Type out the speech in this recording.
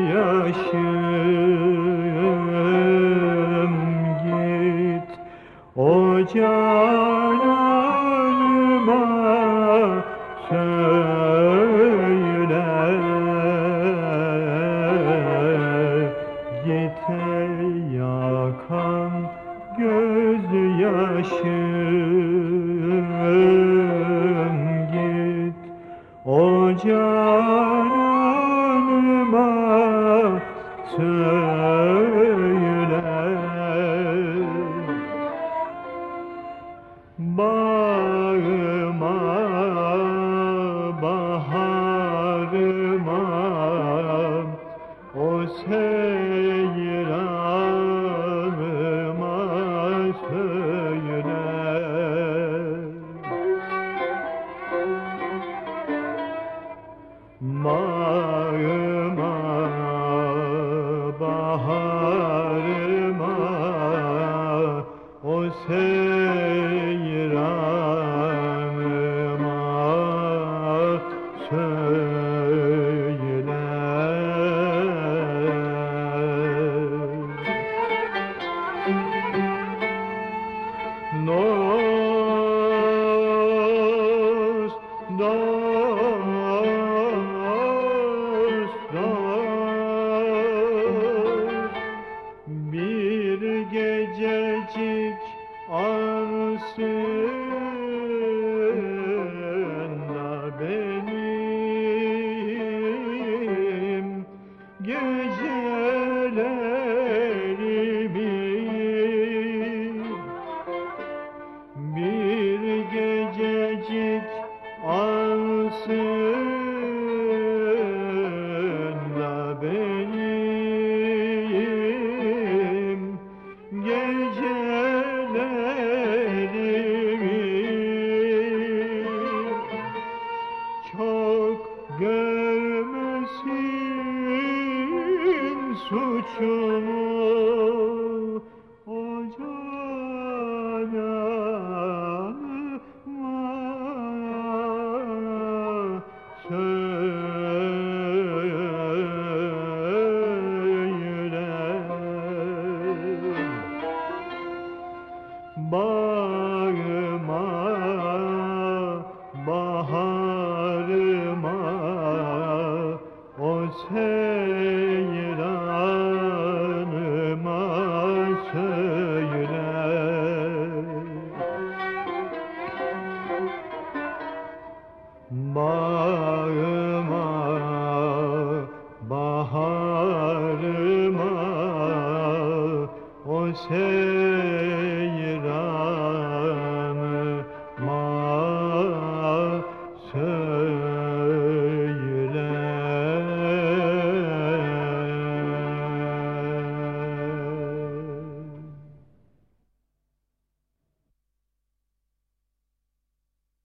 gözyaşım git o canıma söyle. Git yakan gözyaşım git o canıma Ma gececik ansın da benim. Gecelerimi görmesin suçumu o canıma söyle Bağıma, baharıma O seyranıma